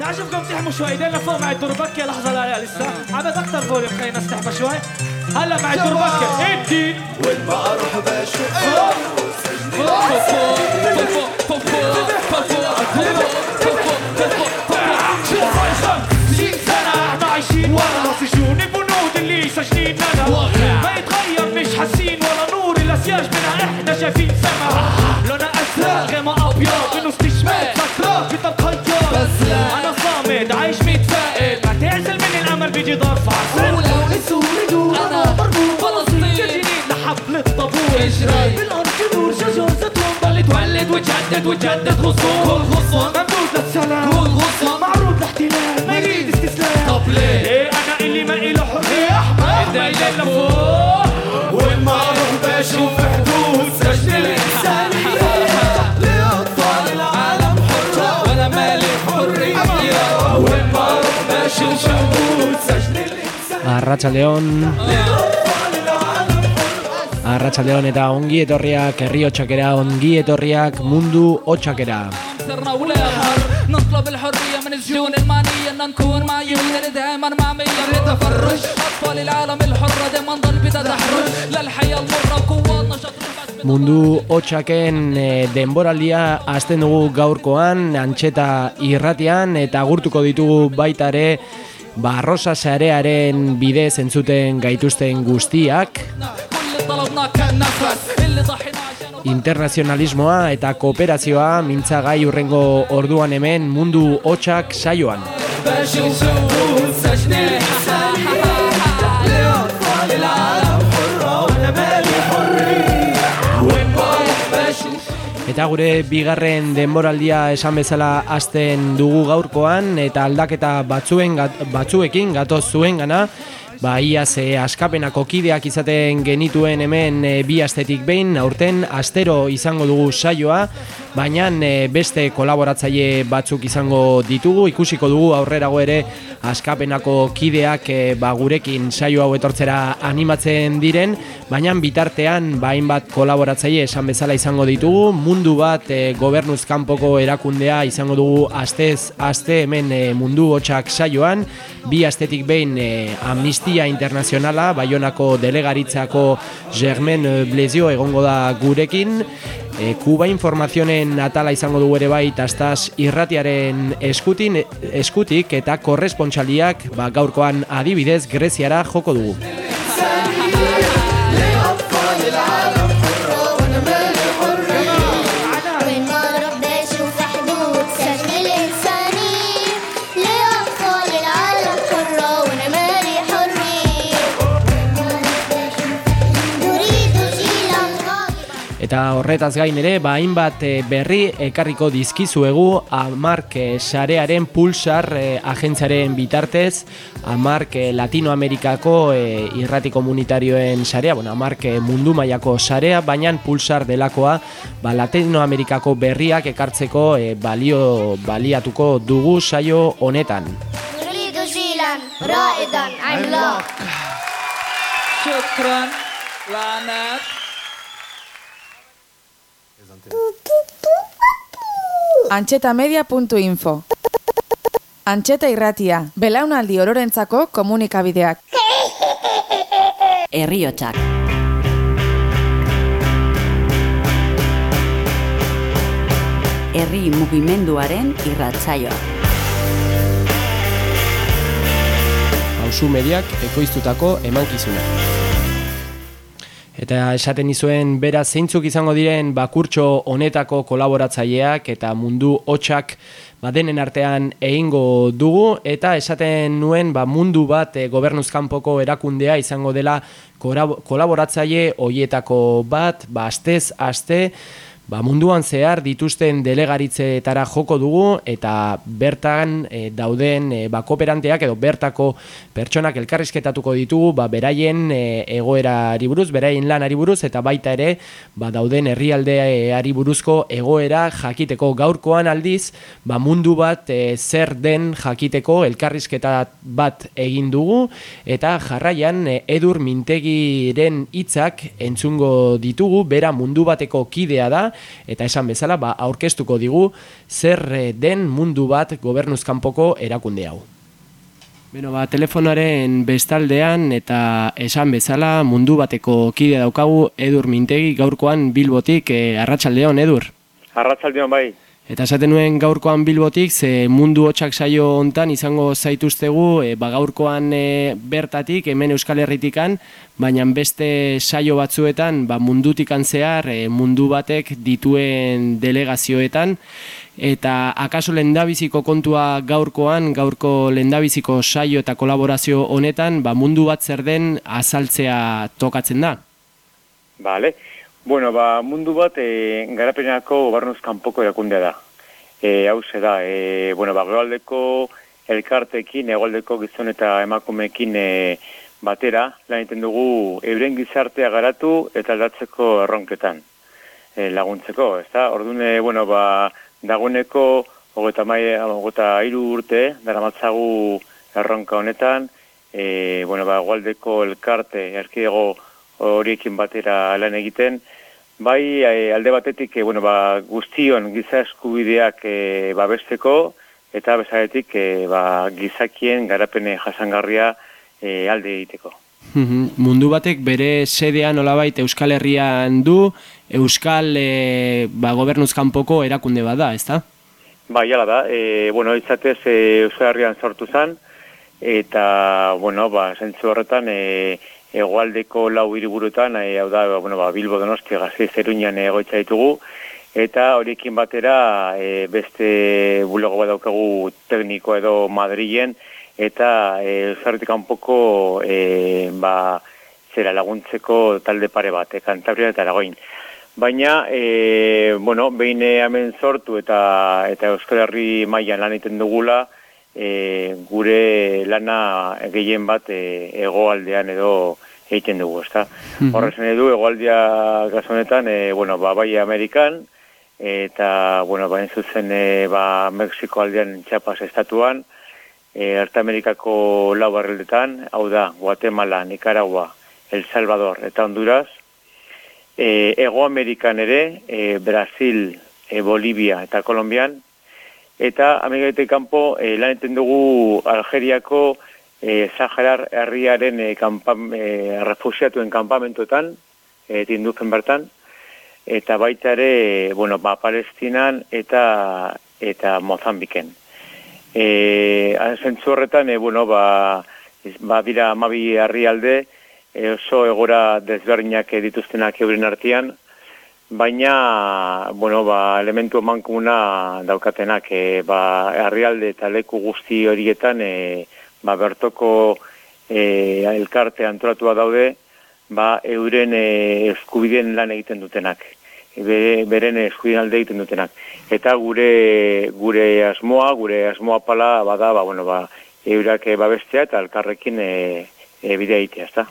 تعجبكم تحموا شوي ايدينا فوق مع الدربكة لحظة لا لسه عبد أكثر فوليوم خلينا نستحمى شوي هلا مع الدربكة ادي إحنا عايشين ورا سجون اللي ما يتغير مش حاسين ولا نور الاسياج منها إحنا شايفين سما لونها غيمة أبيض منه استشمال سكران في الخياط بزلان أنا صامد عايش متفائل هتعزل من الأمل بيجي ضرب عسل ولو اسود أنا مربوط فلسطين جاجلين لحبل الطابور اجري بالأرض نور شجر زيتون ضل تولد وتجدد وتجدد غصون كل غصون ممدود للسلام كل غصون معروض لاحتلال ما يريد استسلام طب ليه؟ إيه أنا إلي ما إله حرية أحمد إيديا لفوق والمعروف بشوف Arratxaldeon Arratxaldeon eta ongi etorriak herri hotxakera, ongi etorriak mundu hotxakera Mundu hotxaken e, denboraldia azten dugu gaurkoan, antxeta irratian, eta agurtuko ditugu baitare barrosa sarearen bidez entzuten gaituzten guztiak. Internazionalismoa eta kooperazioa mintzagai urrengo orduan hemen mundu hotxak saioan. Eta gure bigarren denboraldia esan bezala hasten dugu gaurkoan eta aldaketa batzuen batzuekin gatoz zuen gana Ba, iaz e, askapenako kideak izaten genituen hemen e, bi astetik behin, aurten astero izango dugu saioa, baina e, beste kolaboratzaile batzuk izango ditugu, ikusiko dugu aurrerago ere askapenako kideak e, ba, gurekin saio hau etortzera animatzen diren, baina bitartean ba, hainbat kolaboratzaile esan bezala izango ditugu, mundu bat e, gobernuz kanpoko erakundea izango dugu astez aste hemen e, mundu hotxak saioan, bi astetik behin e, Amnistia Internazionala, Baionako delegaritzako Germain Blezio egongo da gurekin, E, Kuba informazionen atala izango dugu ere bai tastaz irratiaren eskutin, eskutik eta korrespontsaliak ba, gaurkoan adibidez Greziara joko dugu. Eta horretaz gain ere, ba, bainbat eh, berri ekarriko dizkizuegu Amark eh, Sarearen Pulsar eh, agentzaren bitartez, Amark eh, Latinoamerikako eh, irrati komunitarioen sarea, bueno, Amark mundu mailako sarea, baina Pulsar delakoa ba, Latinoamerikako berriak ekartzeko eh, balio baliatuko dugu saio honetan. Roetan, I'm locked. Shukran, lanak. Antxetamedia.info Antxeta irratia, belaunaldi ororentzako komunikabideak. Herriotsak. Herri mugimenduaren irratsaioa. Hauzu mediak ekoiztutako emankizuna. Eta esaten izuen bera zeintzuk izango diren bakurtxo honetako kolaboratzaileak eta mundu hotxak badenen artean egingo dugu. Eta esaten nuen ba, mundu bat e, gobernuzkanpoko erakundea izango dela kolaboratzaile hoietako bat, ba, astez aste ba, munduan zehar dituzten delegaritzeetara joko dugu eta bertan e, dauden e, ba, kooperanteak edo bertako pertsonak elkarrizketatuko ditugu ba, beraien e, egoerari buruz, beraien lanari buruz eta baita ere ba, dauden herrialdeari buruzko egoera jakiteko. Gaurkoan aldiz ba, mundu bat e, zer den jakiteko elkarrizketa bat egin dugu eta jarraian e, edur mintegiren hitzak entzungo ditugu, bera mundu bateko kidea da eta esan bezala ba, aurkeztuko digu zer eh, den mundu bat gobernuzkanpoko erakunde hau. Beno, ba, telefonaren bestaldean eta esan bezala mundu bateko kide daukagu Edur Mintegi gaurkoan Bilbotik eh, arratsaldeon Edur. Arratsaldeon bai. Eta esaten nuen gaurkoan Bilbotik ze mundu hotxak saio hontan izango zaituztegu e, ba, gaurkoan e, bertatik hemen Euskal Herritikan, baina beste saio batzuetan ba, mundutikan zehar e, mundu batek dituen delegazioetan eta akaso lendabiziko kontua gaurkoan, gaurko lendabiziko saio eta kolaborazio honetan, ba, mundu bat zer den azaltzea tokatzen da. Vale. Bueno, ba, mundu bat e, garapenako gobarnuz kanpoko erakundea da. E, hau ze da, e, bueno, ba, geoaldeko elkartekin, egoaldeko gizon eta emakumeekin e, batera, lan egiten dugu euren gizartea garatu eta aldatzeko erronketan e, laguntzeko, ez da? Orduan, e, bueno, ba, dagoeneko hogeta, mai, hogeta iru urte, dara matzagu erronka honetan, e, bueno, ba, egoaldeko elkarte, erkidego horiekin batera lan egiten, Bai, e, alde batetik, e, bueno, ba, guztion giza eskubideak e, babesteko, eta bezaretik e, ba, gizakien garapene jasangarria e, alde egiteko. Mundu batek bere sedea nolabait Euskal Herrian du, Euskal e, ba, gobernuzkanpoko erakunde bada, ezta? Bai, ala da. E, bueno, izatez e, Euskal Herrian sortu zen, eta, bueno, ba, zentzu horretan, e, egoaldeko lau hiriburutan, e, hau da, bueno, ba, Bilbo Donosti gazi zeruñan egoitza ditugu, eta horiekin batera e, beste bulego bat daukagu tekniko edo Madrilen, eta e, zarretik kanpoko e, ba, zera laguntzeko talde pare bat, e, kantabria eta eragoin. Baina, e, bueno, behin hemen sortu eta eta Euskal Herri mailan lan egiten dugula, e, gure lana gehien bat e, egoaldean edo egiten dugu, ezta. Mm -hmm. edu, egoaldia gazonetan, e, bueno, ba, bai Amerikan, eta, bueno, ba, zuzen, e, ba, Mexiko aldean txapas estatuan, e, Arta Amerikako lau barreldetan, hau da, Guatemala, Nicaragua, El Salvador eta Honduras, e, Ego Amerikan ere, e, Brasil, e, Bolivia eta Kolombian, eta Amerikaitek kanpo e, lan dugu Algeriako e, Saharar herriaren e, kanpam, e, refusiatuen kanpamentuetan, e, tinduzen bertan, eta baita ere, bueno, ba, Palestinan eta eta Mozambiken. E, Zentzu horretan, e, bueno, ba, ba dira amabi herrialde, e, oso egora desberdinak dituztenak euren artean, baina, bueno, ba, elementu emankumuna daukatenak, e, ba, herrialde eta leku guzti horietan, e, ba, bertoko e, elkarte antolatua daude, ba, euren e, eskubideen lan egiten dutenak, e, beren eskubideen alde egiten dutenak. Eta gure gure asmoa, gure asmoa pala, bada, ba, bueno, ba, eurak babestea eta elkarrekin e, e, bidea egitea, ezta?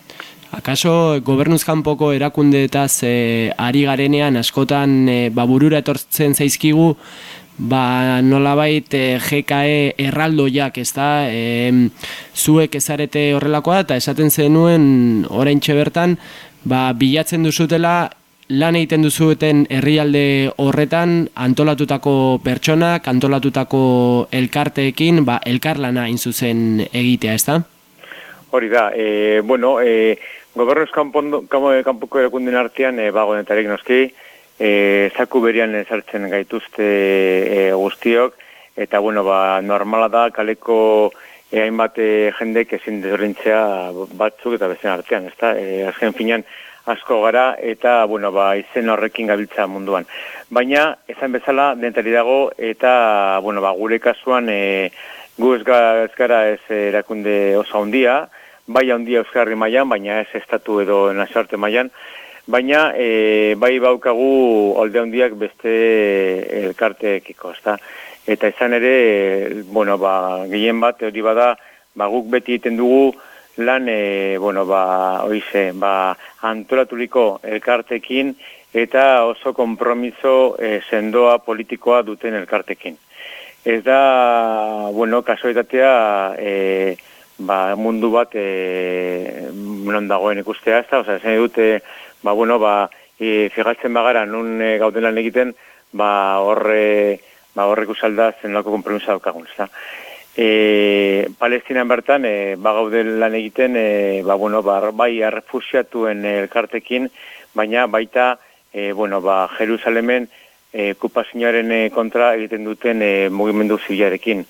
Akaso gobernuzkanpoko erakundeetaz e, ari garenean askotan e, baburura etortzen zaizkigu ba nolabait eh, GKE erraldoiak, ezta? E, zuek ezarete horrelakoa eta esaten zenuen oraintxe bertan, ba, bilatzen duzutela lan egiten duzueten herrialde horretan antolatutako pertsonak, antolatutako elkarteekin, ba, elkarlana in zuzen egitea, ezta? Hori da, e, bueno, e, gobernuz kanpoko erakunden artean, e, bagonetarek noski, e, zaku berian ezartzen gaituzte e, guztiok, eta bueno, ba, normala da kaleko e, hainbat e, jendek ezin dezorintzea batzuk eta bezen artean, ezta? E, azken finan asko gara eta bueno, ba, izen horrekin gabiltza munduan. Baina, ezan bezala, dentari dago eta bueno, ba, gure kasuan e, gu ez gara ez erakunde oso handia, bai handia euskarri mailan, baina ez estatu edo nazioarte mailan, baina e, bai baukagu alde handiak beste elkarteekiko, ezta? Eta izan ere, bueno, ba, gehien bat hori bada, ba, guk beti egiten dugu lan, e, bueno, ba, oize, ba, antolaturiko elkartekin eta oso kompromiso e, sendoa politikoa duten elkartekin. Ez da, bueno, kasuetatea, e, ba, mundu bat e, non dagoen ikustea, ez da, oza, zen dute, ba, bueno, ba, e, figatzen bagara nun e, gauden lan egiten, ba horre ba horrek usalda zenlako konpromisa daukagun, ezta. E, Palestinan bertan, e, ba gauden lan egiten, e, ba, bueno, ba, bai arrefusiatuen elkartekin, baina baita, e, bueno, ba, Jerusalemen e, kupazioaren e, kontra egiten duten e, mugimendu zibilarekin.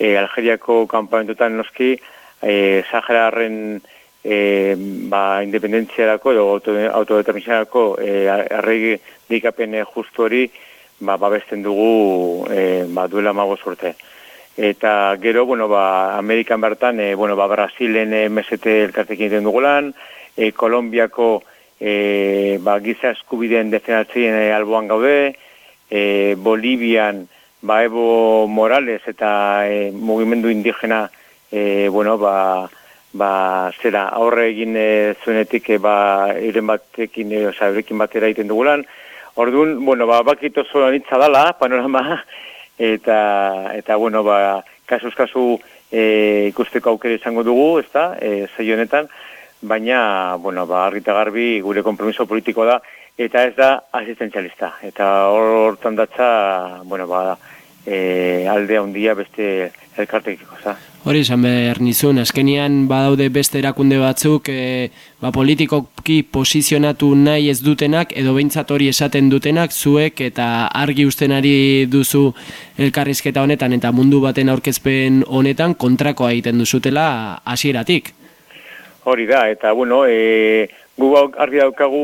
E, Algeriako kampamentutan noski, e, Sahararen e, ba, independentziarako edo autodeterminziarako e, arregi dikapen justu hori ba, babesten dugu e, ba, duela mago urte. Eta gero, bueno, ba, Amerikan bertan, e, bueno, ba, Brasilen e, mesete elkartekin egiten dugulan, e, Kolombiako e, ba, giza eskubideen defendatzen e, alboan gaude, e, Bolivian ba, Evo Morales eta e, mugimendu indigena e, bueno, ba, ba, zera, aurre egin e, zuenetik e, ba, iren batekin, e, oza, eurekin batera egiten dugulan. Orduan, bueno, ba, bakito zola nitza dala, panorama, eta, eta bueno, ba, kasuz kasu e, ikusteko aukere izango dugu, ez da, e, honetan, baina, bueno, ba, argita garbi gure kompromiso politiko da, eta ez da asistentzialista. Eta hortan datza, bueno, ba, e, alde handia beste elkartekiko, za. Hori esan behar nizun, azkenian badaude beste erakunde batzuk e, ba, politikoki posizionatu nahi ez dutenak edo behintzat hori esaten dutenak zuek eta argi ustenari duzu elkarrizketa honetan eta mundu baten aurkezpen honetan kontrakoa egiten duzutela hasieratik. Hori da, eta bueno, e, gu argi daukagu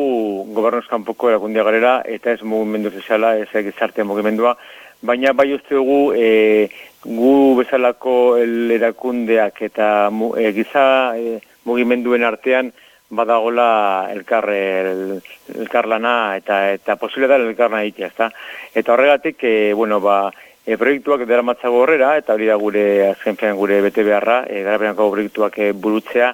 gobernuz kanpoko erakundia garera, eta ez mugimendu soziala, ez egizarte mugimendua, baina bai uste dugu e, gu bezalako erakundeak eta mu, e, giza e, mugimenduen artean badagola elkar, el, elkar lana eta, eta posible da elkar nahitea, ezta? Eta horregatik, e, bueno, ba, e, proiektuak dara matzago horrera, eta hori da gure, azken gure bete beharra, e, proiektuak e, burutzea,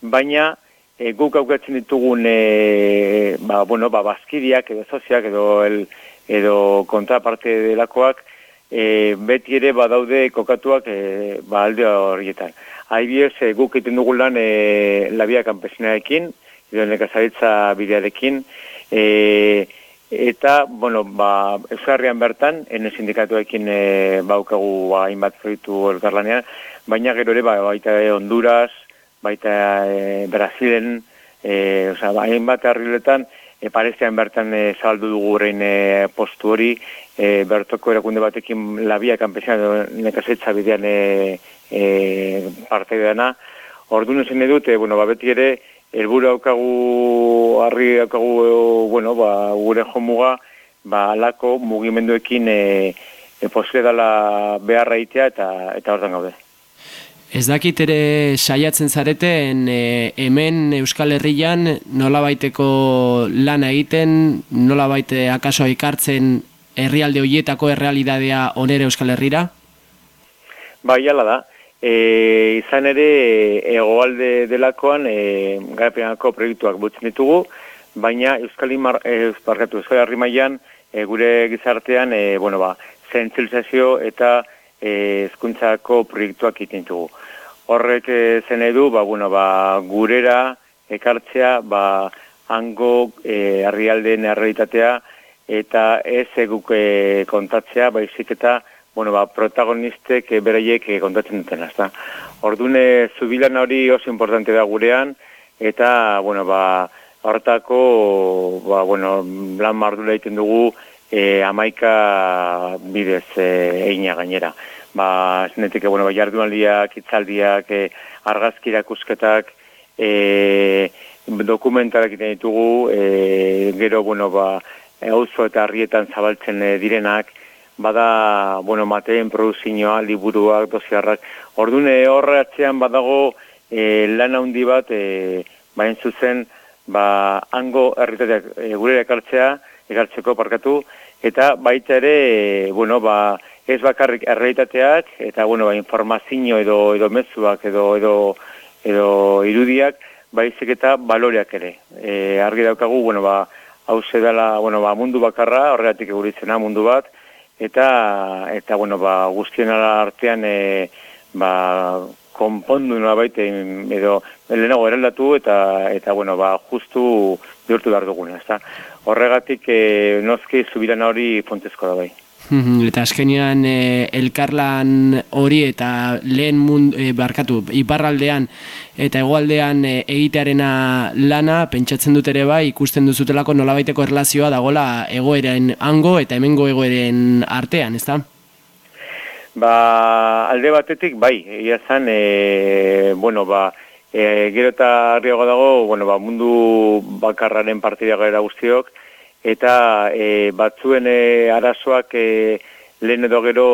baina e, guk aukatzen ditugun e, ba, bueno, ba, bazkidiak edo soziak edo, el, edo kontraparte delakoak e, beti ere badaude kokatuak e, ba, alde horietan. Aibiez, e, guk egiten dugun lan e, labia kanpesinarekin, nekazaritza bidearekin, e, eta, bueno, ba, euskarrian bertan, ene sindikatuekin e, baukagu hainbat proiektu elkarlanean, baina gero ere, ba, baita Honduras, baita e, Brasilen, e, oza, hainbat arriletan, e, parestean bertan e, saldu dugu horrein e, postu hori, e, bertoko erakunde batekin labia kanpesean nekazetza bidean e, e, parte dena. Ordu nuzen edut, e, bueno, ba, beti ere, elburu haukagu, harri haukagu, bueno, ba, gure jomuga, ba, alako mugimenduekin e, e, posile dela beharra itea eta, eta hortan gaude. Ez dakit ere saiatzen zareten e, hemen Euskal Herrian nola baiteko lana egiten, nola baite akaso ikartzen herrialde hoietako errealidadea onere Euskal Herrira? Bai, ala da. E, izan ere, egoalde delakoan, e, garapenako proiektuak butzen ditugu, baina Euskal, Imar, e, Euskal Herri maian, e, gure gizartean, e, bueno, ba, zentzilizazio eta ezkuntzako proiektuak ikintugu. Horrek eh, zen edu, ba, bueno, ba, gurera ekartzea, ba, hango e, arrialdeen errealitatea, eta ez eguk e, kontatzea, baizik eta, bueno, ba, protagonistek e, beraiek e, kontatzen duten, ezta. Ordune, zubilan hori oso importante da gurean, eta, bueno, ba, hortako, ba, bueno, lan mardula egiten dugu, e, amaika bidez e, eina gainera. Ba, zinetik, bueno, ba, jardunaldiak, itzaldiak, e, argazkirak usketak, e, dokumentarak iten ditugu, e, gero, bueno, ba, auzo eta harrietan zabaltzen e, direnak, bada, bueno, mateen produzioa, liburuak, dosiarrak, ordune horretzean badago e, lan handi bat, e, bain zuzen, ba, hango herritateak e, gure ekartzea, egartzeko parkatu, eta baita ere, bueno, ba, ez bakarrik errealitateak, eta, bueno, ba, informazio edo, edo mezuak edo, edo, edo irudiak, baizik eta baloreak ere. E, argi daukagu, bueno, ba, hau dela, bueno, ba, mundu bakarra, horregatik eguritzena mundu bat, eta, eta bueno, ba, guztien artean, e, ba, konpondu nolabait em, edo lehenago eraldatu eta eta bueno, ba, justu bihurtu behar duguna, ezta. Horregatik e, nozki zubiran hori fontezko da bai. Mhm, Eta azkenean e, elkarlan hori eta lehen mund, e, barkatu, iparraldean eta hegoaldean e, egitearena lana, pentsatzen dut ere bai, ikusten duzutelako nolabaiteko erlazioa dagola egoeren hango eta hemengo egoeren artean, ezta? Ba, alde batetik, bai, egia zan, e, bueno, ba, e, gero eta dago, bueno, ba, mundu bakarraren partida gara guztiok, eta e, batzuen e, arazoak e, lehen edo gero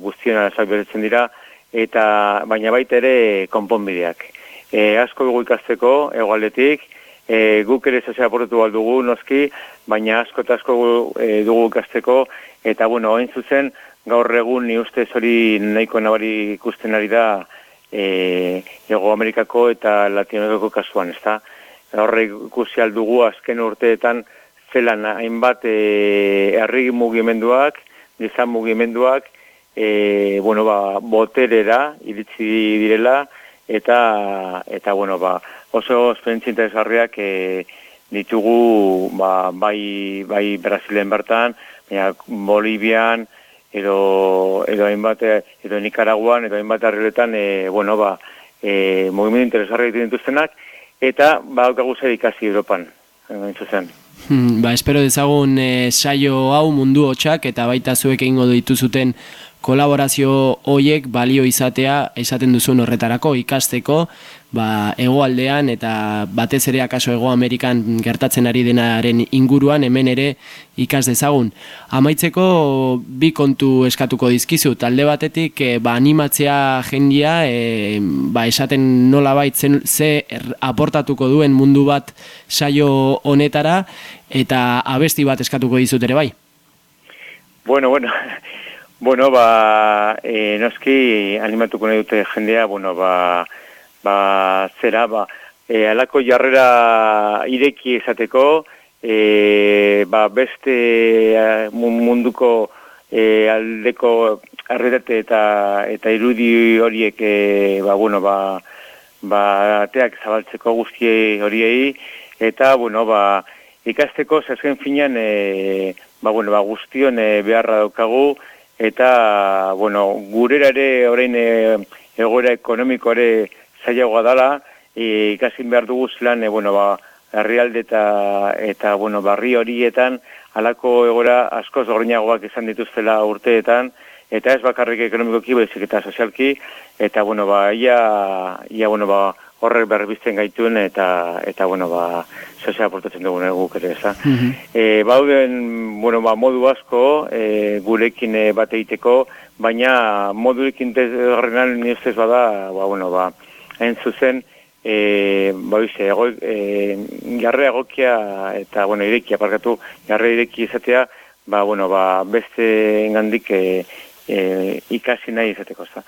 guztien arazoak beretzen dira, eta baina baita ere konponbideak. E, asko dugu ikasteko, egualdetik, e, guk ere zazea aportatu dugu noski, baina asko eta asko e, dugu ikasteko, eta bueno, hain zuzen, gaur egun ni ustez hori nahiko nabari ikusten ari da e, Ego Amerikako eta Latinoamerikako kasuan, ezta? Horre ikusi aldugu azken urteetan zelan hainbat e, herri mugimenduak, gizan mugimenduak, e, bueno, ba, boterera iritsi direla, eta, eta bueno, ba, oso esperientzia interesgarriak e, ditugu ba, bai, bai Brasilen bertan, baina Bolivian, edo edo hainbat edo Nicaraguan edo hainbat herriletan e, bueno ba e, mugimendu interesgarri dituztenak eta badaukagu zer ikasi Europan hain zuzen. Hmm, ba, espero dezagun e, saio hau mundu hotxak eta baita zuek egingo dituzuten kolaborazio hoiek balio izatea esaten duzun horretarako ikasteko ba, egoaldean eta batez ere akaso ego Amerikan gertatzen ari denaren inguruan hemen ere ikas dezagun. Amaitzeko bi kontu eskatuko dizkizu, talde batetik e, ba, animatzea jendia e, ba, esaten nola baitzen ze er, aportatuko duen mundu bat saio honetara eta abesti bat eskatuko dizut ere bai. Bueno, bueno, Bueno, ba, e, noski animatuko nahi dute jendea, bueno, ba, ba, zera, ba, e, alako jarrera ireki esateko, e, ba, beste munduko e, aldeko arretate eta, eta irudi horiek, e, ba, bueno, ba, ba, ateak zabaltzeko guztie horiei, eta, bueno, ba, ikasteko, zazken finan, e, ba, bueno, ba, guztion e, beharra daukagu, eta, bueno, gurera ere orain e, egoera ekonomiko ere zailagoa dala, e, ikasin behar dugu zelan, e, bueno, ba, herrialde eta, eta, bueno, barri horietan, alako egora askoz gorinagoak izan dituztela urteetan, eta ez bakarrik ekonomikoki, baizik eta sozialki, eta, bueno, ba, ia, ia, bueno, ba, horrek berbizten gaituen eta eta bueno ba sozia aportatzen dugu guk ere, eza. Mm bauden bueno ba modu asko e, gurekin e, bat egiteko, baina modurekin desgarrenan ni ustez bada ba bueno ba hain zuzen e, ba bize ego e, jarre egokia eta bueno irekia parkatu jarre ireki izatea ba bueno ba beste engandik e, e, ikasi nahi izateko, za.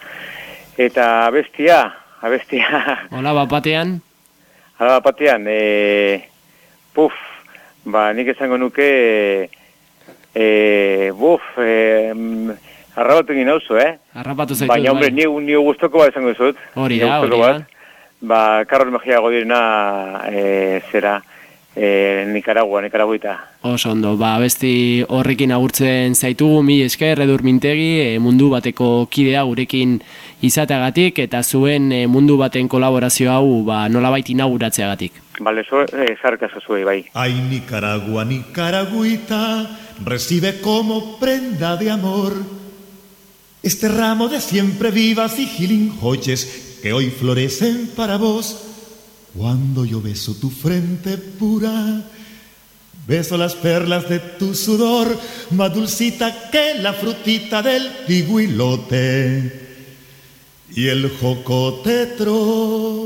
Eta bestia, abestia. Hola, bapatean? Hala, bapatean, e, puf, ba, nik esango nuke, e, buf, e, arrabatu gina oso, eh? Arrapatu zaitu, Baina, hombre, bai. ni, ni guztoko bat esango zut. Hori da, hori da. Ba, Karol Mejia godirena, e, zera, e, Nicaragua, Nicaraguita. Oso ondo, ba, besti horrekin agurtzen zaitugu, mi esker, edur mintegi, e, mundu bateko kidea gurekin izateagatik, eta zuen e, mundu baten kolaborazio hau ba, nolabait inauguratzeagatik. Vale, so, eh, zarkazo zuei, bai. Ay, Nicaragua, Nicaragüita, recibe como prenda de amor este ramo de siempre vivas y gilinjoyes que hoy florecen para vos. Cuando yo beso tu frente pura, beso las perlas de tu sudor, más dulcita que la frutita del piguilote y el jocote tronado.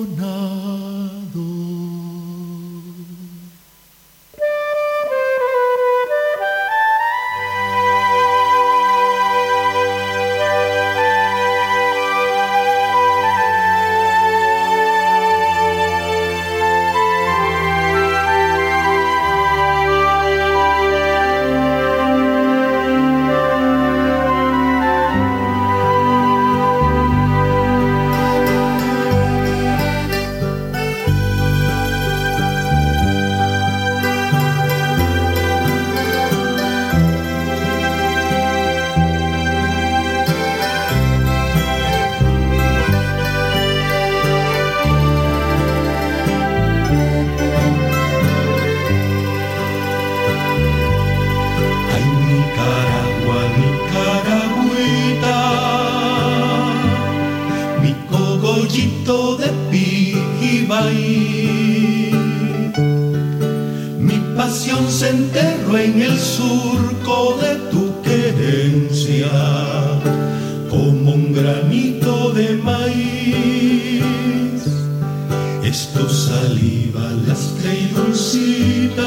Granito de Pijibay. Mi pasión se enterró en el surco de tu querencia, como un granito de maíz. Es tu saliva lastre y dulcita,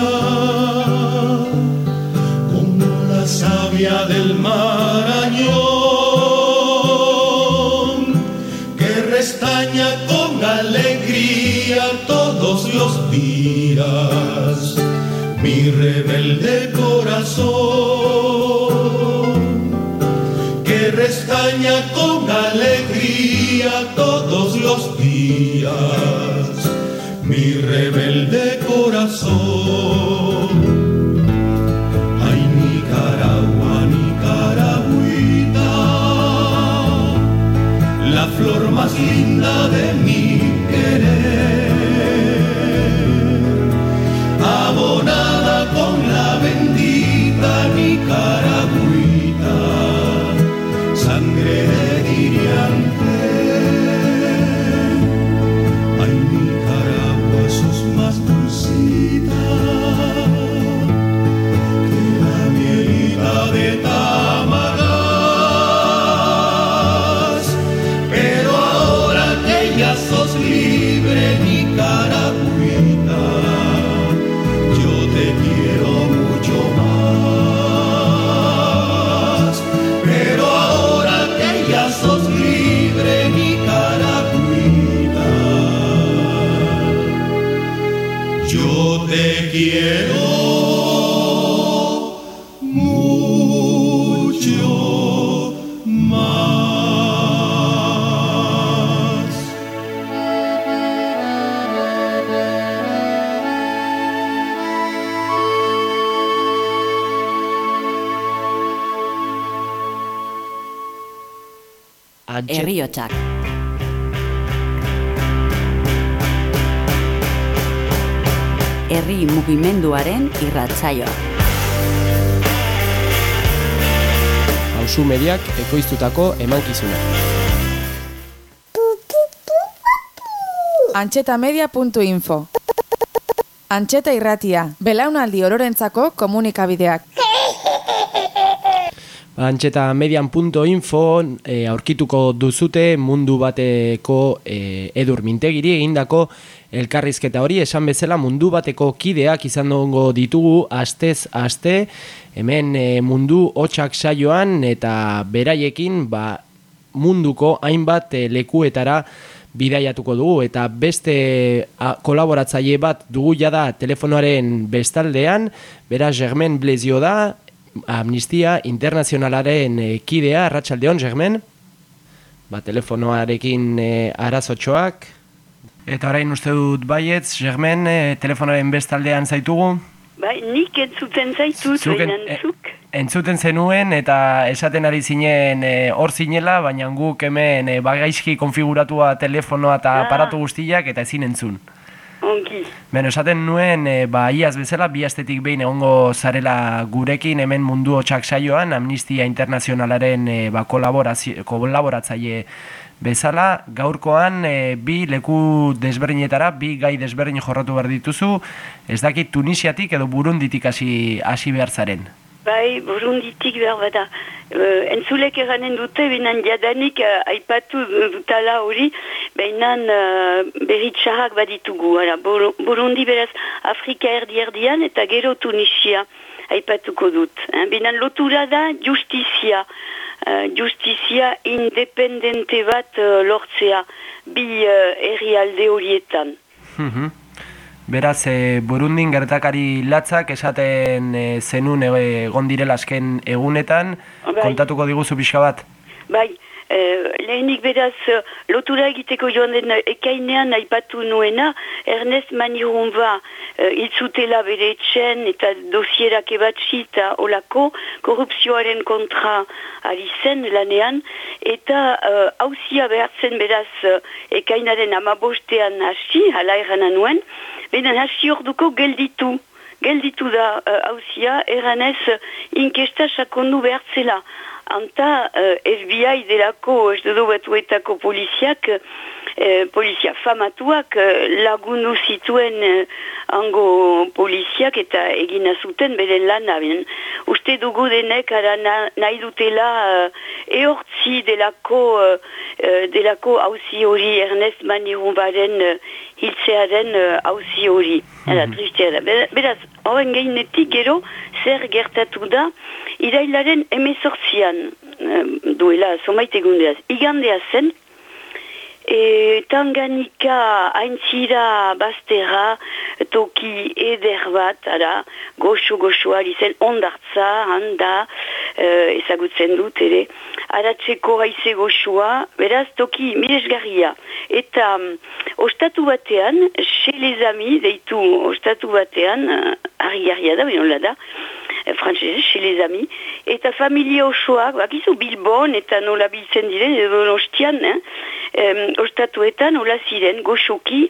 mi rebelde corazón, que restaña con alegría todos los días, mi rebelde corazón. Ay, Nicaragua, Nicaragüita, la flor más linda de mi yo te quiero mucho más. Antxe- Herri mugimenduaren irratsaioa. Hauzu mediak ekoiztutako emankizuna. Antxetamedia.info Antxeta irratia, belaunaldi ororentzako komunikabideak. Ba, Antxeta median.info e, aurkituko duzute mundu bateko e, edur mintegiri egindako elkarrizketa hori esan bezala mundu bateko kideak izan dongo ditugu astez aste hemen e, mundu hotxak saioan eta beraiekin ba, munduko hainbat e, lekuetara bidaiatuko dugu eta beste a, kolaboratzaile bat dugu jada telefonoaren bestaldean, bera Germain Blezio da, Amnistia Internazionalaren eh, kidea, Arratsaldeon Germain. Ba, telefonoarekin e, arazotxoak. Eta orain uste dut baietz, Germain, e, telefonoaren bestaldean zaitugu. Bai, nik entzuten zaitut, Zuk en- baina zuk. Entzuten zenuen eta esaten ari zinen e, hor zinela, baina guk hemen e, bagaizki konfiguratua telefonoa eta Ah. aparatu guztiak eta ezin entzun. Ongi. Beno, esaten nuen, e, ba, iaz bezala, bi astetik behin egongo zarela gurekin hemen mundu hotxak saioan, Amnistia Internazionalaren e, ba, kolaboratzaile bezala, gaurkoan e, bi leku desberdinetara, bi gai desberdin jorratu behar dituzu, ez dakit Tunisiatik edo Burunditik hasi behar zaren. Bai, burunditik behar bada. Uh, entzulek eranen dute, benan jadanik uh, aipatu dutala hori, behinan uh, berritxarrak baditugu. Ara, Bur- Burundi beraz Afrika erdi-erdian eta gero Tunisia aipatuko dut. Eh? Behinan lotura da justizia. Uh, justizia independente bat uh, lortzea bi uh, herrialde horietan. Mhm. Beraz, e, Burundin gertakari latzak esaten e, zenun e, egon direla azken egunetan, Bai. kontatuko diguzu pixka bat. Bai, eh, lehenik beraz eh, lotura egiteko joan den ekainean aipatu nuena, Ernest Manirumba eh, itzutela bere etxen eta dosierak ebatzi eta olako korrupzioaren kontra ari zen lanean, eta hauzia behartzen beraz ekainaren amabostean hasi, hala erranan nuen, benen hasi orduko gelditu. Gelditu da hauzia, uh, eranez inkesta sakondu behartzela anta uh, FBI delako estado batuetako poliziak eh, polizia famatuak eh, lagundu zituen eh, ango poliziak eta egina zuten bere lana. Ben. Uste dugu denek ara na, nahi dutela eh, eortzi delako, eh, delako hauzi hori Ernest Manirunbaren eh, hiltzearen hauzi hori. Mm tristea da. Beraz, horren gainetik gero, zer gertatu da, irailaren emezortzian duela, somait egundeaz, igandea zen, E, tanganika haintzira baztera toki eder bat, ara, goxo goxoa zen ondartza, handa, e, ezagutzen dut ere, aratzeko haize goxoa, beraz toki miresgarria. Eta um, ostatu batean, xe lezami, deitu ostatu batean, uh, harri da, binola da, Eh, frantzese, chez les amis, eta familia osoak, bakizu Bilbon, eta nola biltzen diren, edo nostian, eh? ostatuetan, nola ziren, goxoki,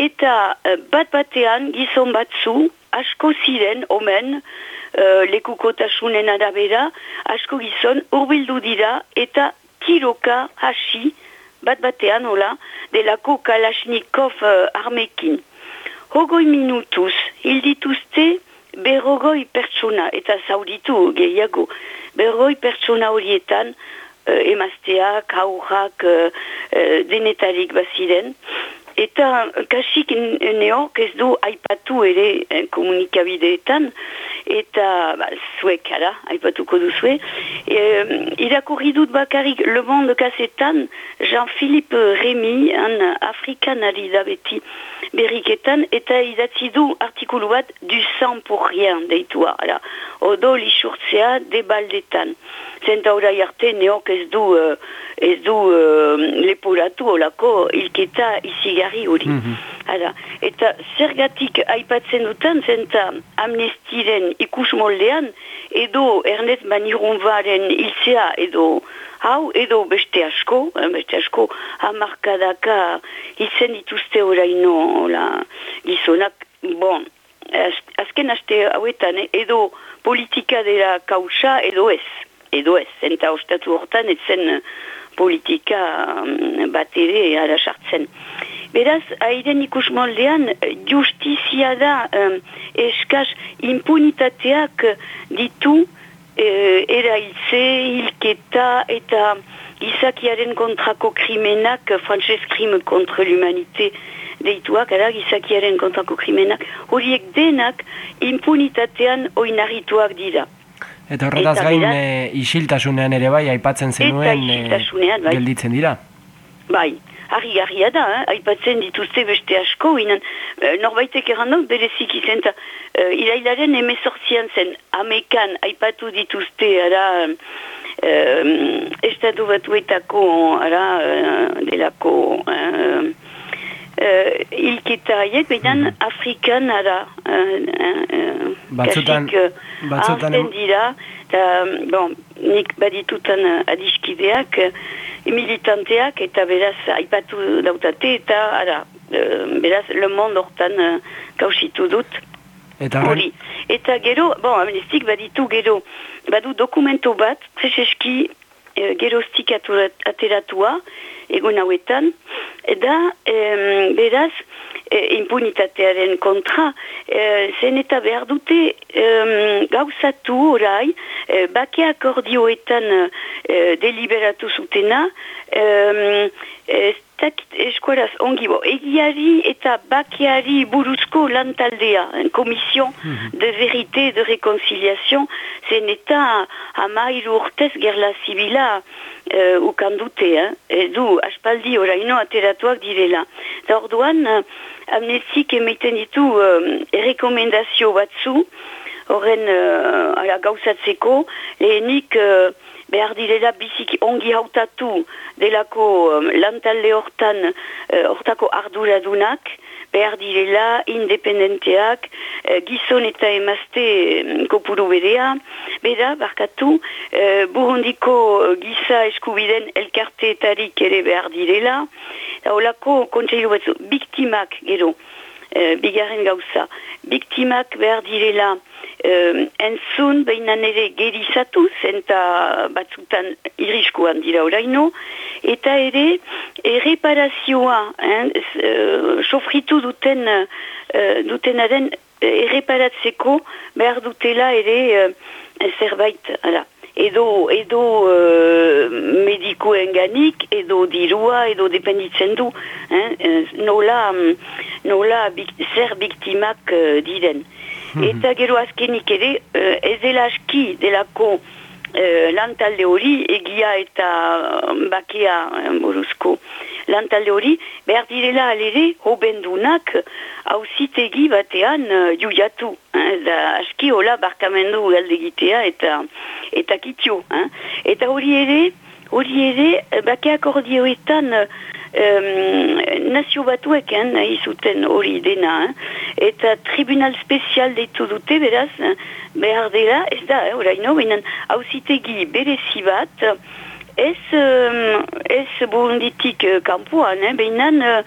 eta uh, bat batean, gizon batzu, asko ziren, omen, uh, lekukotasunen arabera, asko gizon, urbildu dira, eta tiroka hasi, bat batean, nola, delako Kalashnikov uh, armekin. Hogoi minutuz, hildituzte, berrogoi pertsona, eta zauditu gehiago, berrogoi pertsona horietan, uh, emazteak, aurrak, uh, uh, denetarik baziren, eta kasik neok ez du aipatu ere eh, komunikabideetan, eta ba, zuek ara, aipatuko duzue. E, irakurri dut bakarrik Le Monde kasetan, Jean-Philippe Rémy, an afrikanari da beti berriketan, eta idatzi du artikulu bat du sang pour rien deitua, ara, odo lisurtzea debaldetan. Zenta orai arte neok ez du, uh, ez du uh, leporatu olako ilketa izigarri hori. Mm Eta zergatik aipatzen dutan, zenta amnestiren ikus moldean, edo Ernest Manirunbaren ilzea edo hau, edo beste asko, eh, beste asko hamarkadaka hiltzen dituzte oraino la, gizonak, bon, azken aste hauetan, eh, edo politika dela kausa, edo ez edo ez, zenta ostatu hortan, ez zen eh, politika um, bat ere ara sartzen. Beraz, airen ikus moldean, justizia da um, eskaz impunitateak ditu uh, erailtze, hilketa eta gizakiaren kontrako krimenak, frances krime kontra l'humanite deituak, ara gizakiaren kontrako krimenak, horiek denak impunitatean oinarrituak dira. Eta horretaz gain e, isiltasunean ere bai, aipatzen zenuen e, bai. gelditzen dira. Bai, harri harria da, eh? aipatzen dituzte beste asko, inan, e, norbaitek errandok berezik izan, e, irailaren emezortzian zen, amekan aipatu dituzte, ara, e, estatu batuetako, ara, delako, uh, ilketa haiek, behinan mm -hmm. Afrikan ara uh, uh, batzutan, kasik uh, batzutan dira, eta, bon, nik baditutan adiskideak, uh, militanteak, eta beraz aipatu dautate, eta ara, uh, beraz Le Monde hortan uh, kausitu dut. Eta hori. Eta gero, bon, amnestik baditu gero, badu dokumento bat, prezeski, uh, gerostik ateratua, egun hauetan, da em, beraz e, impunitatearen kontra e, zen eta behar dute em, gauzatu orai e, bake akordioetan e, deliberatu zutena e, eskuaraz ongi bo, egiari eta bakeari buruzko lantaldea, komision mhm. de verite de reconciliation, zen eta amairu urtez gerla zibila uh, ukandute, eh? edu aspaldi oraino ateratuak direla. Eta orduan, uh, amnestik emaiten ditu uh, errekomendazio batzu, horren uh, gauzatzeko, lehenik uh, behar direla biziki ongi hautatu delako um, lantalde hortan uh, hortako arduradunak, behar direla independenteak, uh, gizon eta emazte um, kopuru berea, bera, barkatu, uh, burundiko uh, giza eskubiden elkarteetarik ere behar direla, eta holako kontseilu batzu, biktimak gero, e, bigarren gauza. Biktimak behar direla e, entzun behinan ere gerizatu, zenta batzutan iriskuan dira oraino, eta ere erreparazioa, e, sofritu duten e, dutenaren erreparatzeko behar dutela ere zerbait, ala edo edo uh, medikuen ganik, edo dirua, edo dependitzen du, eh? nola, nola bik, zer biktimak uh, diren. Mhm. Eta gero azkenik ere, uh, ez dela aski delako uh, lantalde hori, egia eta bakea buruzko lantalde hori, behar direla alere, hobendunak, hauzitegi batean uh, juiatu. Eh, da aski hola barkamendu galdegitea eta eta kitio. Eh? Eta hori ere, hori ere, bakeak ordioetan um, nazio batuek eh, nahi zuten hori dena. Eh? Eta tribunal spezial deitu dute, beraz, behar dela, ez da, eh, oraino, binen hauzitegi berezi bat, ez, um, ez burunditik uh, kampuan, eh? behinan, uh,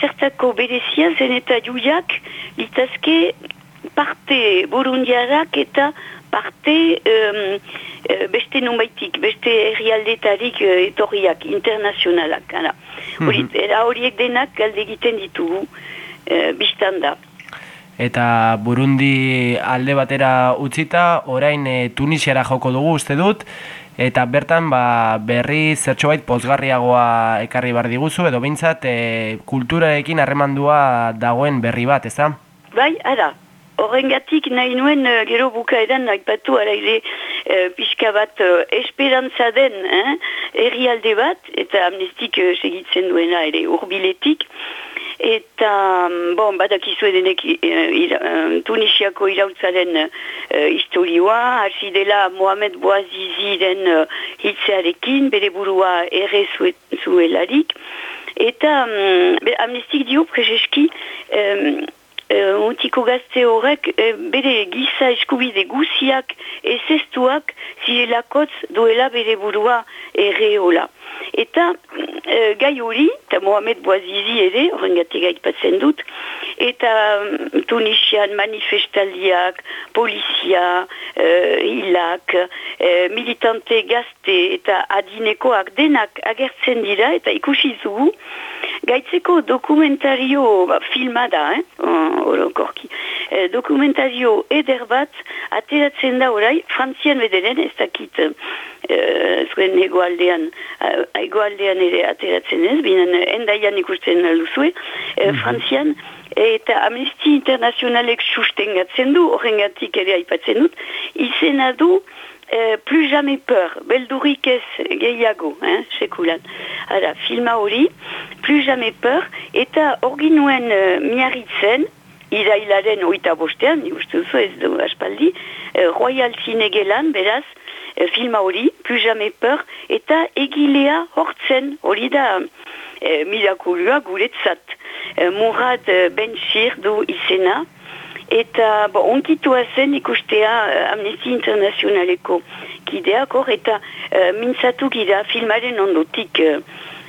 zertako berezia zen eta juiak litazke parte burundiarak eta parte um, beste numaitik, beste herrialdetarik uh, etorriak, internazionalak. Mm Era horiek denak galde egiten ditugu, uh, biztan da. Eta Burundi alde batera utzita, orain e, Tunisiara joko dugu uste dut, eta bertan ba, berri zertxo bait pozgarriagoa ekarri bar diguzu, edo bintzat e, kulturarekin harremandua dagoen berri bat, ez da? Bai, ara, Horrengatik nahi nuen uh, gero bukaeran aipatu araile uh, pixka bat uh, esperantza den eh, herrialde bat eta amnestik uh, segitzen duena ere urbiletik eta mm, bon, badakizu edenek uh, Tunisiako irautzaren uh, historioa hasi dela Mohamed Bouazizi den uh, hitzearekin bere burua erre zuelarik. Eta um, amnestik dio prezeski um, uh, untiko gazte horrek uh, bere giza eskubide guziak ezestuak zirelakotz duela bere burua erreola. Eta uh, gai hori, eta Mohamed Boazizi ere, horrengatik gaipatzen dut, eta um, Tunisian manifestaldiak, polizia, uh, hilak, uh, militante gazte eta adinekoak denak agertzen dira eta ikusi zugu, Gaitzeko dokumentario ba, filma da, eh? orokorki. E, dokumentario eder bat ateratzen da orai, frantzian bederen ez dakit e, zuen egoaldean, egoaldean ere ateratzen ez, binen endaian ikusten luzue, e, mhm. frantzian, eta Amnesty Internationalek sustengatzen du, horrengatik ere aipatzen dut, izena du, Euh, plus jamais peur, beldurik ez gehiago, hein, sekulan. Hala, filma hori, plus jamais peur, eta hori nuen uh, miarritzen, irailaren oita bostean, uste duzu ez du aspaldi, uh, Royal Cinegelan, beraz, uh, filma hori, plus jamais peur, eta egilea hortzen, hori da uh, mirakulua guretzat. Uh, Murad uh, Benshir du izena, eta bo, onkitua zen ikustea uh, Amnesty Internationaleko kideak hor, eta uh, mintzatu gira filmaren ondotik uh,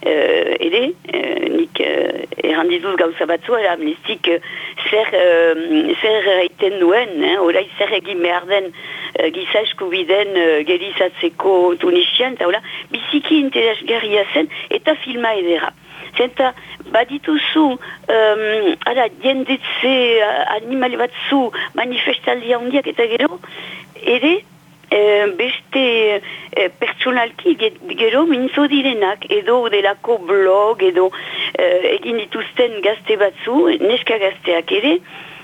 uh, ere, uh, nik uh, errandizuz gauza batzu, era amnestik uh, zer, uh, zer reiten duen, eh, orai zer egin behar den uh, giza eskubiden uh, gerizatzeko tunisian, eta hola, biziki interesgarria zen, eta filma edera. Zenta, badituzu, um, ara, jendetze uh, animali batzu manifestaldia hondiak eta gero, ere, uh, beste uh, pertsonalki gero minzo direnak, edo delako blog, edo uh, egin dituzten gazte batzu, neska gazteak ere,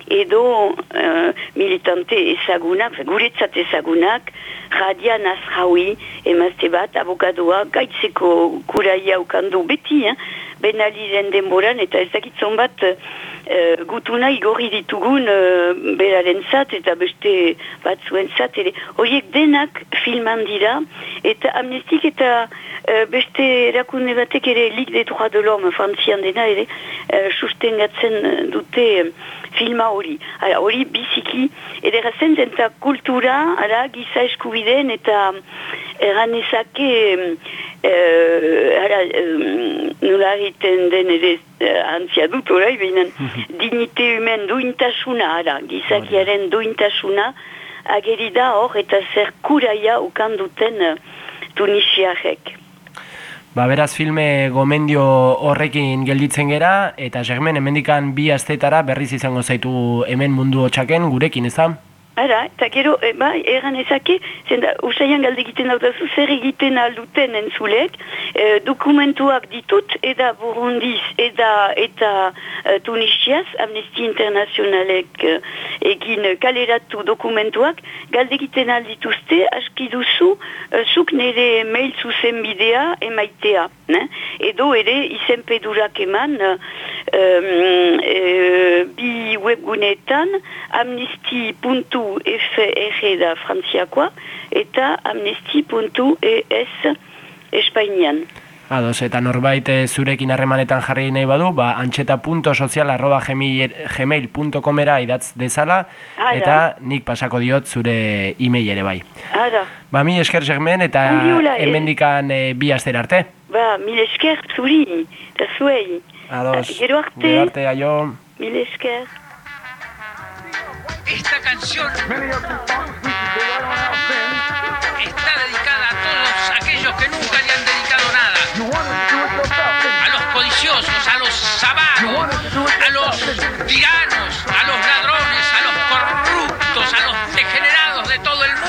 edo uh, militante ezagunak, guretzat ezagunak, Radia Nasraoui, emazte bat, abokadoa, gaitzeko kuraia ukandu beti, eh? Benaliren denboran, eta ez dakitzon bat uh, gutuna igorri ditugun uh, beraren zat, eta beste bat zuen zat, ere. Horiek denak filman dira, eta amnestik eta eh, beste erakunde batek ere Ligue des droits de l'homme frantzian dena ere eh, sustengatzen dute eh, filma hori. Hala, hori biziki edera zen eta kultura, hala, giza eskubideen eta eranezake eh, hala, eh, nola egiten den ere eh, antzia dut orai, behinan dignite humen duintasuna, hala, gizakiaren duintasuna ageri da hor eta zer kuraia ukan duten uh, tunisiarek. Ba, beraz filme gomendio horrekin gelditzen gera, eta Germen hemendikan bi astetara berriz izango zaitu hemen mundu hotxaken gurekin, ez da? Ara, eta gero, e, ba, erran ezake, zenda, usaian galde egiten dautazu, zer egiten alduten entzulek, e, dokumentuak ditut, eda Burundiz, eda eta e, Tunisiaz, Amnesty Internationalek e, egin kaleratu dokumentuak, galde egiten aldituzte, aski duzu, e, zuk nire mail zuzen bidea emaitea. Ne? Edo ere, izen pedurak eman, e, e, bi webgunetan, amnesty.fr da frantziakoa, eta amnesty.es Espainian. Ados, eta norbait eh, zurekin harremanetan jarri nahi badu, ba, antxeta.sozial arroba gmail.comera idatz dezala, Ara. eta nik pasako diot zure e-mail ere bai. Ara, Ba, mi esker segmen, eta eh? hemendikan eh, bi aster arte. ba, mil esker zuri, eta zuei. Ados, Gero arte. gero arte, aio. Mil esker. Esta canción está dedicada a todos aquellos que nunca le han dedicado nada. A los codiciosos, a los avaros, a los tiranos, a los ladrones, a los corruptos, a los degenerados de todo el mundo.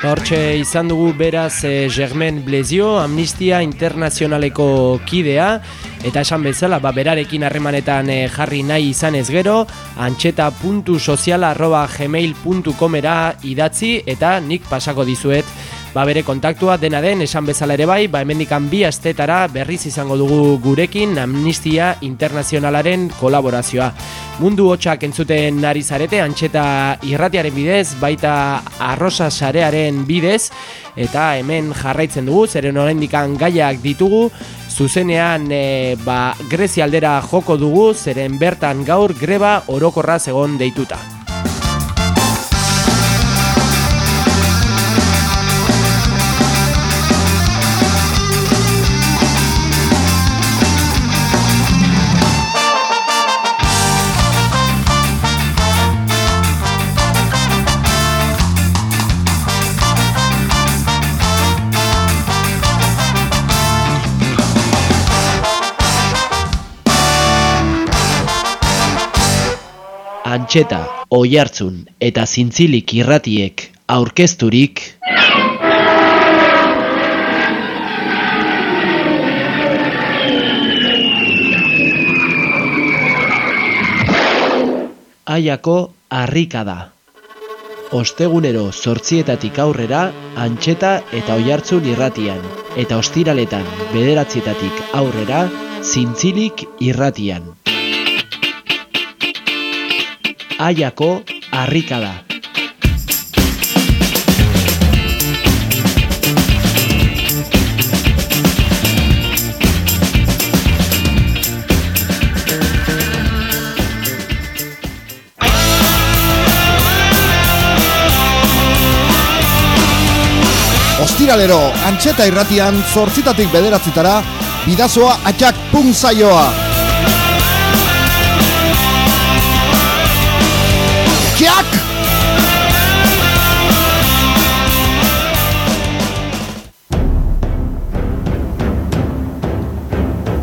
Hortxe izan dugu beraz eh, Germain Blezio, Amnistia Internazionaleko kidea, eta esan bezala, ba, berarekin harremanetan eh, jarri nahi izan ez gero, antxeta.sozial.gmail.comera idatzi, eta nik pasako dizuet ba, bere kontaktua dena den esan bezala ere bai, ba, hemendikan bi astetara berriz izango dugu gurekin Amnistia Internazionalaren kolaborazioa. Mundu hotxak entzuten ari zarete, antxeta irratiaren bidez, baita arrosa sarearen bidez, eta hemen jarraitzen dugu, zeren oraindikan gaiak ditugu, zuzenean e, ba, Grezia aldera joko dugu, zeren bertan gaur greba orokorra zegon deituta. Antxeta, Oihartzun eta Zintzilik irratiek aurkezturik Aiako harrika da. Ostegunero zortzietatik aurrera antxeta eta oihartzun irratian, eta ostiraletan bederatzietatik aurrera zintzilik irratian. Aiako harrika da. Ostiralero, antxeta irratian zortzitatik bederatzitara, bidazoa atxak pun Kiak!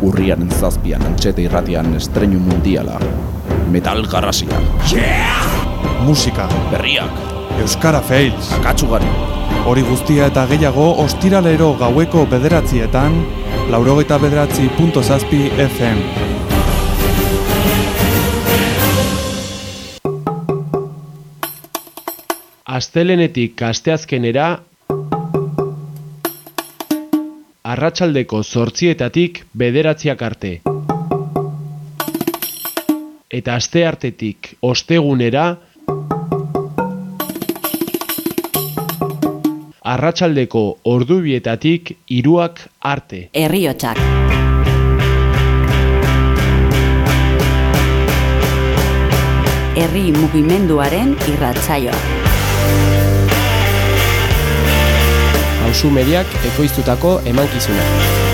Urriaren zazpian antxeta irratian estreinu mundiala. Metal garrasia. Musika, Berriak. Euskara Fails, Akatsugari. hori guztia eta gehiago ostiralero gaueko bederatzietan, laurogeita bederatzi punto zazpi FM. Astelenetik asteazkenera arratsaldeko zortzietatik bederatziak arte. Eta aste artetik ostegunera arratsaldeko ordubietatik hiruak arte. Herriotsak. Herri mugimenduaren irratsaioa. Hauzu mediak ekoiztutako emankizuna.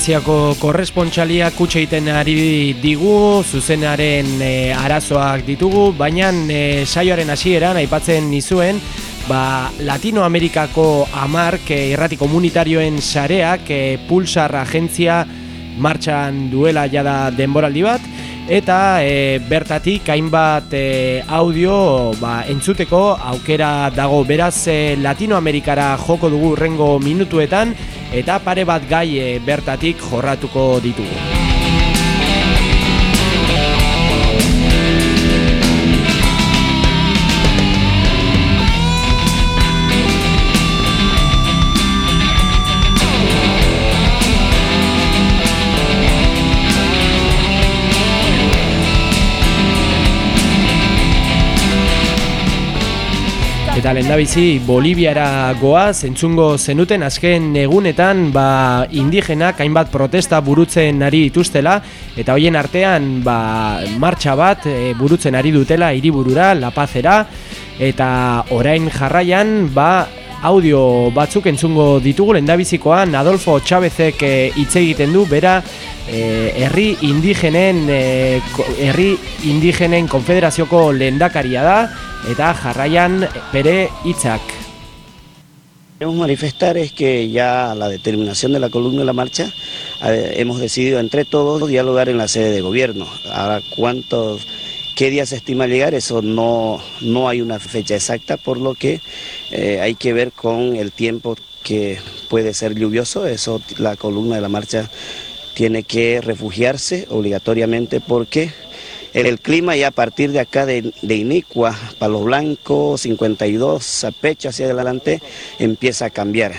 Greziako korrespontxalia kutxe egiten ari digu, zuzenaren e, arazoak ditugu, baina e, saioaren hasieran aipatzen nizuen, ba, Latinoamerikako amark e, irrati komunitarioen sareak e, Pulsar agentzia martxan duela jada denboraldi bat, eta e, bertatik hainbat e, audio ba, entzuteko aukera dago beraz e, Latinoamerikara joko dugu rengo minutuetan eta pare bat gai e, bertatik jorratuko ditugu. Eta lehendabizi Boliviara goaz entzungo zenuten azken egunetan ba, indigenak hainbat protesta burutzen ari dituztela eta hoien artean ba, martxa bat e, burutzen ari dutela hiriburura La Pazera eta orain jarraian ba, audio batzuk entzungo ditugu lehendabizikoan Adolfo Chávezek e, hitz egiten du bera e, herri indigenen e, ko- herri indigenen konfederazioko lehendakaria da eta jarraian bere hitzak. Queremos manifestar es que ya la determinación de la columna de la marcha eh, hemos decidido entre todos dialogar en la sede de gobierno. Ahora, ¿cuántos, qué día se estima llegar? Eso no, no hay una fecha exacta, por lo que eh, hay que ver con el tiempo que puede ser lluvioso. Eso la columna de la marcha tiene que refugiarse obligatoriamente porque el, el clima ya a partir de acá de, de Inicua, Palos Blancos, 52, a Pecho hacia adelante, empieza a cambiar.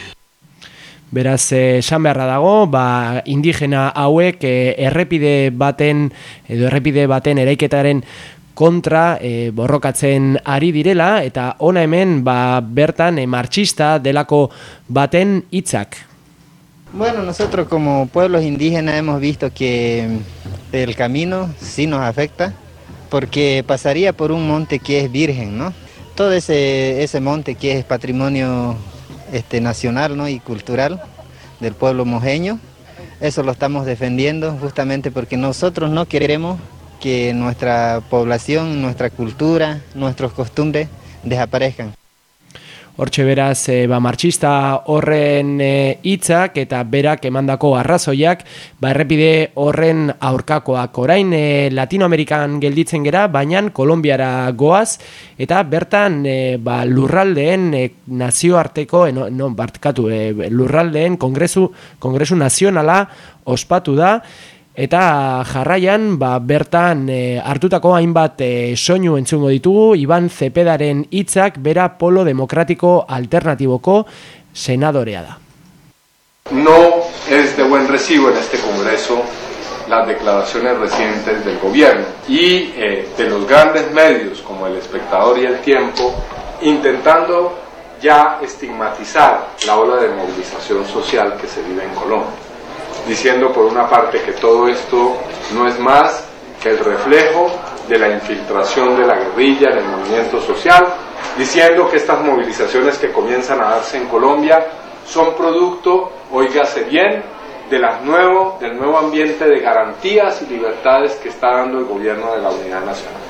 Beraz, eh, esan beharra dago, ba, indigena hauek eh, errepide baten edo errepide baten eraiketaren kontra eh, borrokatzen ari direla eta ona hemen ba, bertan eh, martxista delako baten hitzak. Bueno, nosotros como pueblos indígenas hemos visto que el camino sí nos afecta porque pasaría por un monte que es virgen, ¿no? Todo ese, ese monte que es patrimonio este, nacional y cultural del pueblo mojeño, eso lo estamos defendiendo justamente porque nosotros no queremos que nuestra población, nuestra cultura, nuestros costumbres desaparezcan. Hortxe beraz, e, ba, martxista horren e, hitzak eta berak emandako arrazoiak, ba, errepide horren aurkakoak. Orain e, Latinoamerikan gelditzen gera, baina Kolombiara goaz, eta bertan e, ba, lurraldeen e, nazioarteko, e, no, no, bartkatu, e, lurraldeen kongresu, kongresu nazionala ospatu da, Eta jarraian, ba, bertan e, hartutako hainbat e, soinu entzungo ditugu, Iban Zepedaren hitzak bera polo demokratiko alternatiboko senadorea da. No es de buen recibo en este Congreso las declaraciones recientes del gobierno y eh, de los grandes medios como El Espectador y El Tiempo intentando ya estigmatizar la ola de movilización social que se vive en Colombia diciendo por una parte que todo esto no es más que el reflejo de la infiltración de la guerrilla en el movimiento social, diciendo que estas movilizaciones que comienzan a darse en Colombia son producto, oígase bien, de nuevo, del nuevo ambiente de garantías y libertades que está dando el gobierno de la Unidad Nacional.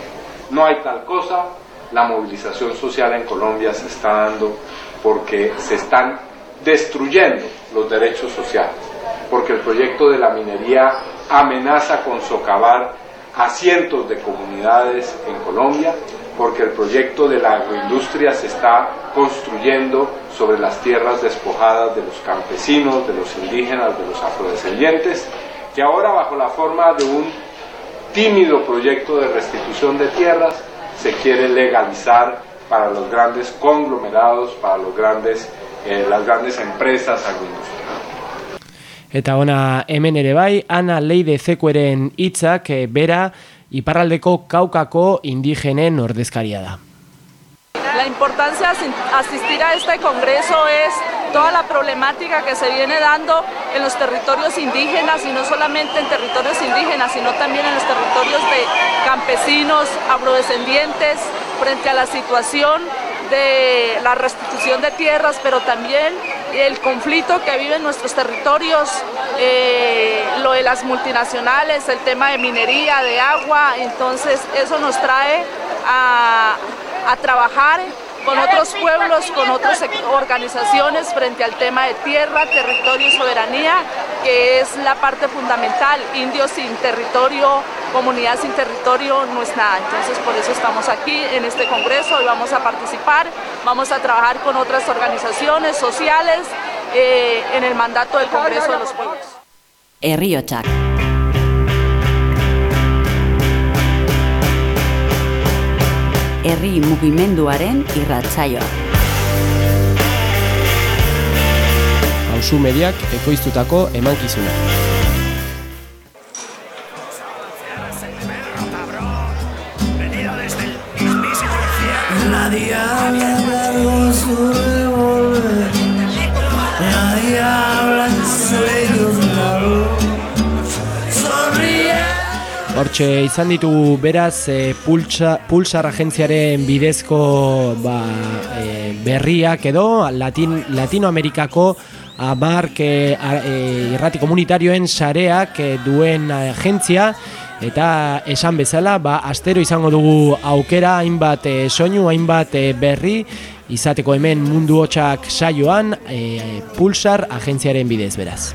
No hay tal cosa, la movilización social en Colombia se está dando porque se están destruyendo los derechos sociales porque el proyecto de la minería amenaza con socavar a cientos de comunidades en Colombia, porque el proyecto de la agroindustria se está construyendo sobre las tierras despojadas de los campesinos, de los indígenas, de los afrodescendientes, que ahora bajo la forma de un tímido proyecto de restitución de tierras se quiere legalizar para los grandes conglomerados, para eh, las grandes empresas agroindustriales. Eta ona hemen ere bai, Ana Leide Zekueren hitzak bera iparraldeko kaukako indigenen ordezkaria da. La importancia de asistir a este congreso es toda la problemática que se viene dando en los territorios indígenas y no solamente en territorios indígenas, sino también en los territorios de campesinos, afrodescendientes, frente a la situación de la restitución de tierras, pero también el conflicto que viven nuestros territorios, eh, lo de las multinacionales, el tema de minería, de agua, entonces eso nos trae a, a trabajar con otros pueblos, con otras organizaciones frente al tema de tierra, territorio y soberanía, que es la parte fundamental. Indios sin territorio, comunidad sin territorio no es nada. Entonces por eso estamos aquí en este congreso y vamos a participar, vamos a trabajar con otras organizaciones sociales eh, en el mandato del Congreso de los Pueblos. Herri mugimenduaren irratsaioa. Hauzu mediak ekoiztutako emankizuna. Hortxe izan ditugu beraz e, pulsa, pulsar agentziaren bidezko ba, e, berriak edo Latin, Latinoamerikako abark e, e, irrati komunitarioen sareak e, duen agentzia eta esan bezala ba, astero izango dugu aukera hainbat e, soinu, hainbat e, berri izateko hemen mundu hotxak saioan e, pulsar agentziaren bidez beraz.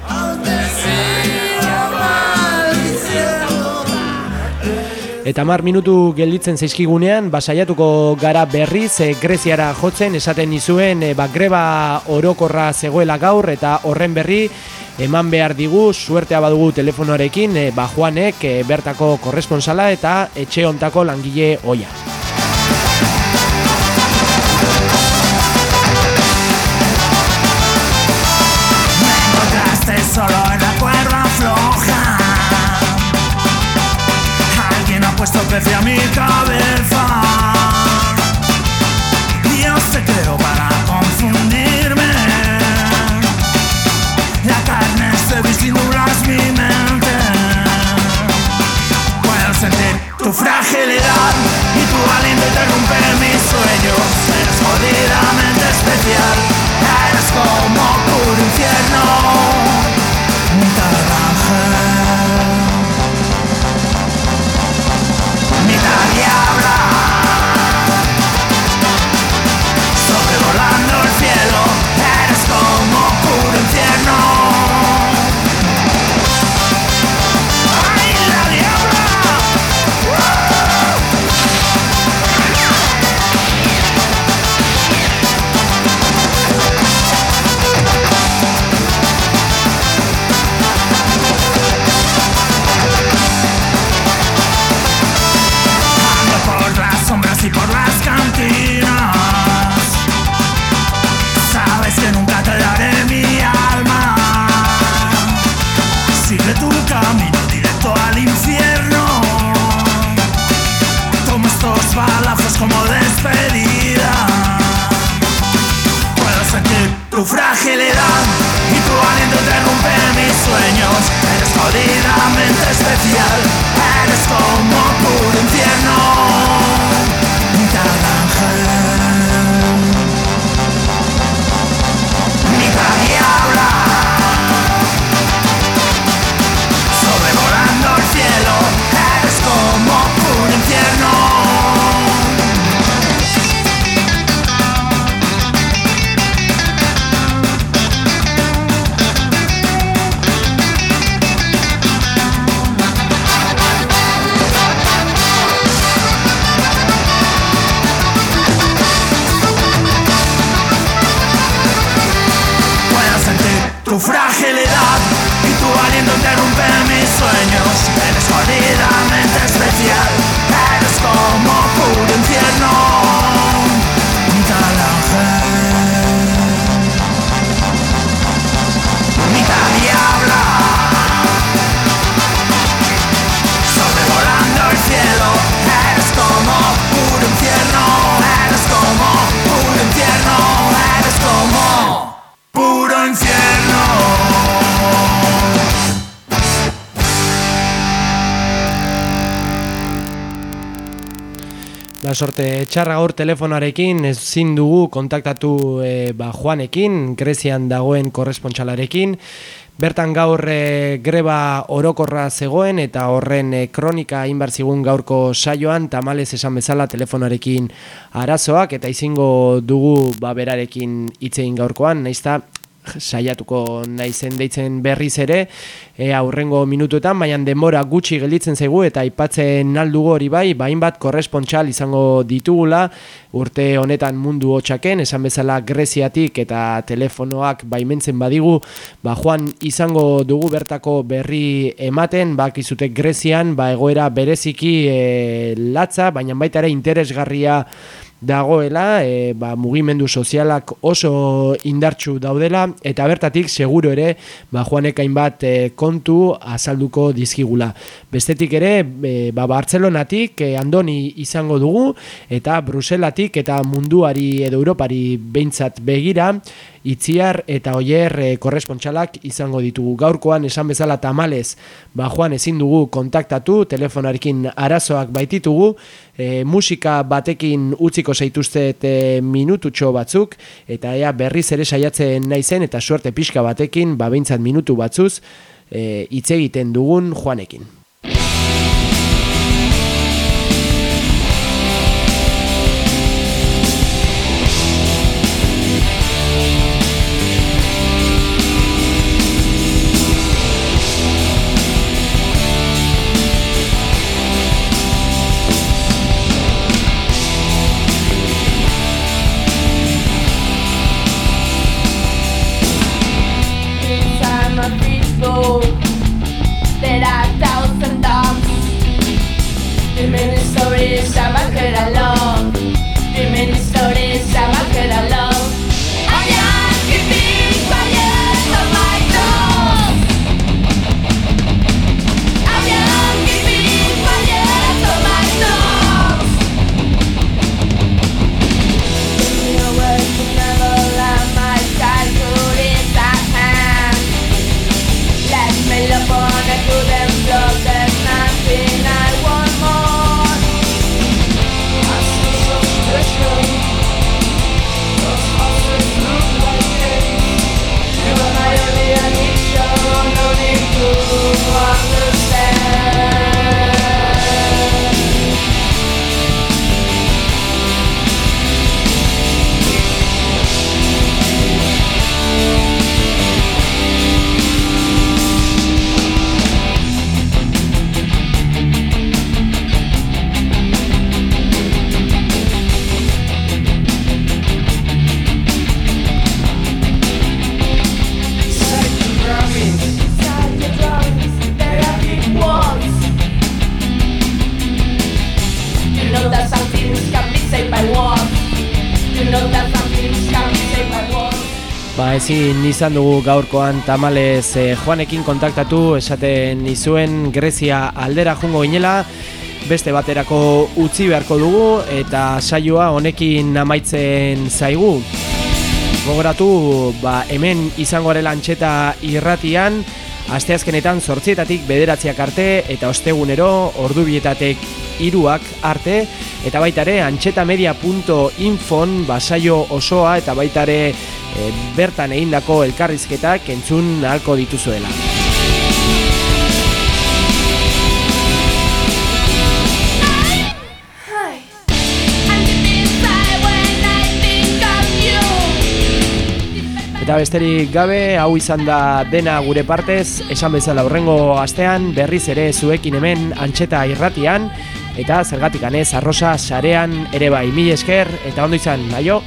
Eta mar minutu gelditzen zaizkigunean, basaiatuko gara berriz e, Greziara jotzen, esaten nizuen e, ba, greba orokorra zegoela gaur eta horren berri eman behar digu, suertea badugu telefonoarekin, e, ba Juanek e, bertako korresponsala eta etxe ontako langile oia. me. Sorte txarra gaur telefonarekin ezin dugu kontaktatu e, ba, Juanekin, Grezian dagoen korrespontxalarekin. Bertan gaur e, greba orokorra zegoen eta horren e, kronika hainbar zigun gaurko saioan tamalez esan bezala telefonarekin arazoak eta izingo dugu ba, berarekin hitzein gaurkoan, naizta saiatuko naizen deitzen berriz ere e, aurrengo minutuetan, baina denbora gutxi gelditzen zaigu eta aipatzen aldugu hori bai, bain bat korrespontxal izango ditugula. Urte honetan mundu hotxaken, esan bezala Greziatik eta telefonoak baimentzen badigu, ba Juan izango dugu bertako berri ematen, bakizute Grezian, ba egoera bereziki e, latza, baina baita ere interesgarria dagoela, e, ba, mugimendu sozialak oso indartsu daudela eta bertatik seguro ere ba, Juanek hainbat e, kontu azalduko dizkigula. Bestetik ere, e, ba, Bartzelonatik e, andoni izango dugu eta Bruselatik eta munduari edo Europari behintzat begira itziar eta oier e, korrespontxalak izango ditugu. Gaurkoan esan bezala tamalez, ba Juan ezin dugu kontaktatu, telefonarekin arazoak baititugu, e, musika batekin utziko zaituztet e, minututxo batzuk, eta ea berriz ere saiatzen naizen eta suerte pixka batekin, ba minutu batzuz, e, hitz egiten dugun Juanekin. Ba ezin izan dugu gaurkoan tamalez eh, Juanekin kontaktatu esaten izuen Grezia aldera jungo ginela beste baterako utzi beharko dugu eta saioa honekin amaitzen zaigu. Gogoratu ba, hemen izango garela antxeta irratian, asteazkenetan sortzietatik bederatziak arte eta ostegunero ordu bietatek iruak arte, eta baitare antxetamedia.infon basaio osoa, eta baitare e, eh, bertan egindako elkarrizketak entzun nahalko dituzuela. Eta besterik gabe, hau izan da dena gure partez, esan bezala horrengo astean, berriz ere zuekin hemen antxeta irratian, eta zergatik anez arrosa sarean ere bai. Mil esker eta ondo izan, aio!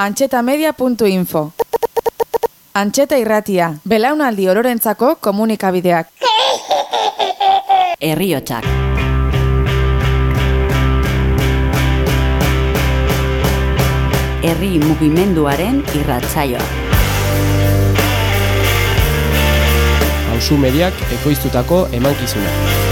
antxetamedia.info Antxeta irratia, belaunaldi ororentzako komunikabideak. Herriotsak. Herri mugimenduaren irratzaioa. Hauzu mediak ekoiztutako emankizuna.